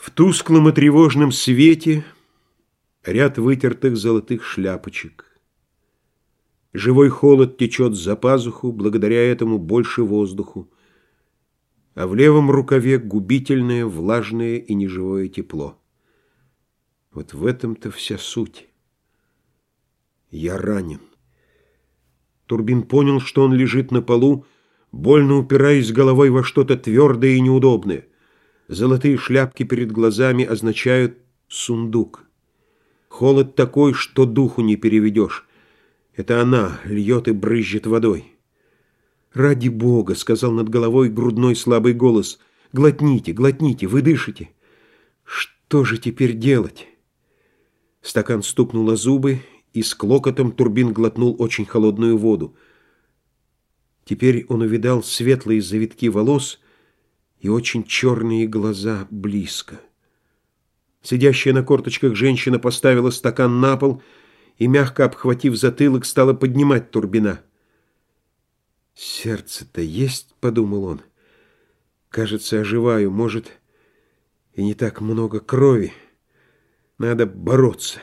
В тусклом и тревожном свете ряд вытертых золотых шляпочек. Живой холод течет за пазуху, благодаря этому больше воздуху, а в левом рукаве губительное, влажное и неживое тепло. Вот в этом-то вся суть. Я ранен. Турбин понял, что он лежит на полу, больно упираясь головой во что-то твердое и неудобное. Золотые шляпки перед глазами означают «сундук». Холод такой, что духу не переведешь. Это она льет и брызжет водой. «Ради Бога!» — сказал над головой грудной слабый голос. «Глотните, глотните, вы дышите. Что же теперь делать?» Стакан стукнуло зубы, и с клокотом Турбин глотнул очень холодную воду. Теперь он увидал светлые завитки волос — и очень черные глаза близко. Сидящая на корточках женщина поставила стакан на пол и, мягко обхватив затылок, стала поднимать Турбина. «Сердце-то есть?» — подумал он. «Кажется, оживаю. Может, и не так много крови. Надо бороться».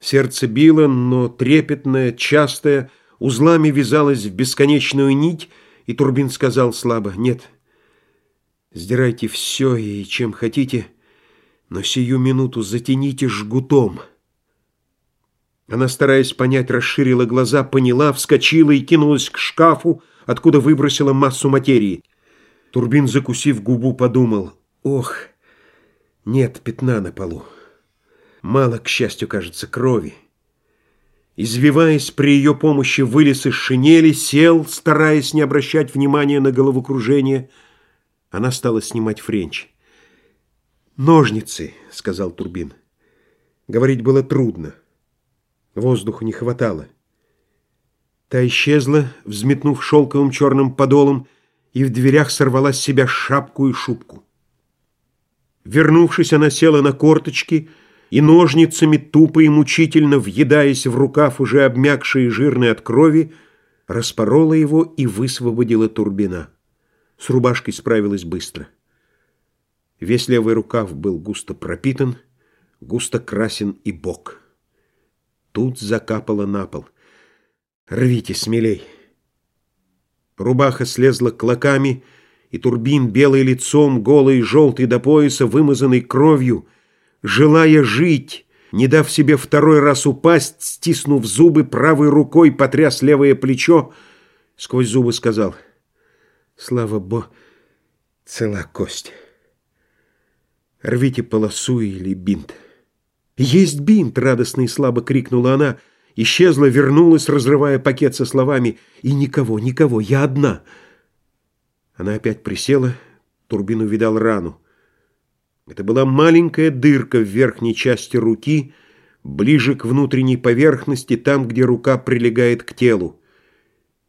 Сердце било, но трепетное, частое, узлами вязалось в бесконечную нить, и Турбин сказал слабо «Нет». Сдирайте все и чем хотите, но сию минуту затяните жгутом. Она, стараясь понять, расширила глаза, поняла, вскочила и кинулась к шкафу, откуда выбросила массу материи. Турбин, закусив губу, подумал, ох, нет пятна на полу. Мало, к счастью, кажется, крови. Извиваясь, при ее помощи вылез из шинели, сел, стараясь не обращать внимания на головокружение — она стала снимать френч. «Ножницы», — сказал Турбин. Говорить было трудно. Воздуха не хватало. Та исчезла, взметнув шелковым черным подолом, и в дверях сорвала с себя шапку и шубку. Вернувшись, она села на корточки и ножницами, тупо и мучительно въедаясь в рукав, уже обмякший и жирный от крови, распорола его и высвободила Турбина. С рубашкой справилась быстро. Весь левый рукав был густо пропитан, густо красен и бок. Тут закапало на пол. «Рвите смелей!» Рубаха слезла клоками, и Турбин, белый лицом, голый, желтый до пояса, вымазанный кровью, желая жить, не дав себе второй раз упасть, стиснув зубы, правой рукой потряс левое плечо, сквозь зубы сказал — Слава Богу, цела кость. Рвите полосу или бинт. «Есть бинт!» — радостно и слабо крикнула она. Исчезла, вернулась, разрывая пакет со словами «И никого, никого, я одна!» Она опять присела, Турбин увидал рану. Это была маленькая дырка в верхней части руки, ближе к внутренней поверхности, там, где рука прилегает к телу.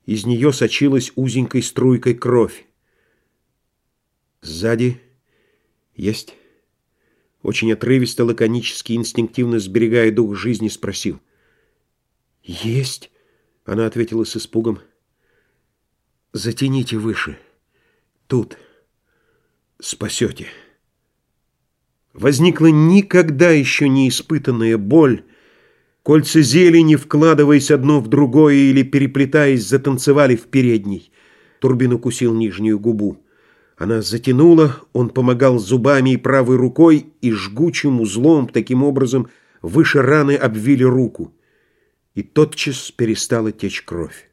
Из нее сочилась узенькой струйкой кровь. Сзади есть. Очень отрывисто, лаконически, инстинктивно сберегая дух жизни, спросил. «Есть!» — она ответила с испугом. «Затяните выше. Тут. Спасете». Возникла никогда еще не испытанная боль, Кольца зелени, вкладываясь одно в другое или переплетаясь, затанцевали в передней. Турбин укусил нижнюю губу. Она затянула, он помогал зубами и правой рукой, и жгучим узлом, таким образом, выше раны обвили руку. И тотчас перестала течь кровь.